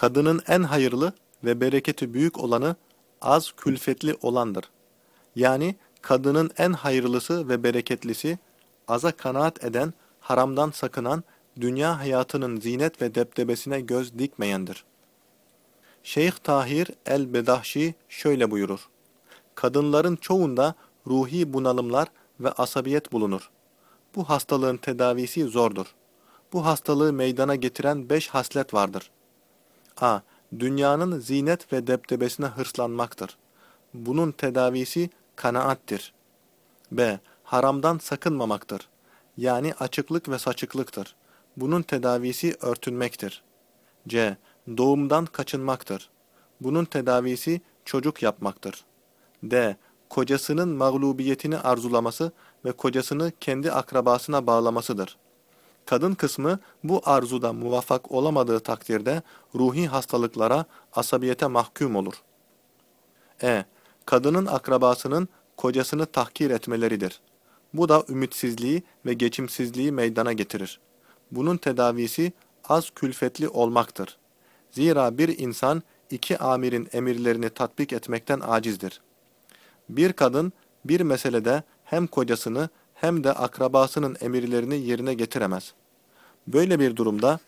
Kadının en hayırlı ve bereketi büyük olanı az külfetli olandır. Yani kadının en hayırlısı ve bereketlisi aza kanaat eden, haramdan sakınan, dünya hayatının zinet ve deptebesine göz dikmeyendir. Şeyh Tahir el-Bedahşi şöyle buyurur. Kadınların çoğunda ruhi bunalımlar ve asabiyet bulunur. Bu hastalığın tedavisi zordur. Bu hastalığı meydana getiren beş haslet vardır. A. Dünyanın zinet ve deptebesine hırslanmaktır. Bunun tedavisi kanaattir. B. Haramdan sakınmamaktır. Yani açıklık ve saçıklıktır. Bunun tedavisi örtünmektir. C. Doğumdan kaçınmaktır. Bunun tedavisi çocuk yapmaktır. D. Kocasının mağlubiyetini arzulaması ve kocasını kendi akrabasına bağlamasıdır. Kadın kısmı bu arzuda muvaffak olamadığı takdirde ruhi hastalıklara, asabiyete mahkum olur. E. Kadının akrabasının kocasını tahkir etmeleridir. Bu da ümitsizliği ve geçimsizliği meydana getirir. Bunun tedavisi az külfetli olmaktır. Zira bir insan iki amirin emirlerini tatbik etmekten acizdir. Bir kadın bir meselede hem kocasını hem de akrabasının emirlerini yerine getiremez. Böyle bir durumda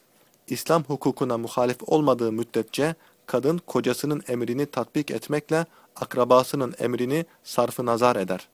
İslam hukukuna muhalif olmadığı müddetçe kadın kocasının emrini tatbik etmekle akrabasının emrini sarfı nazar eder.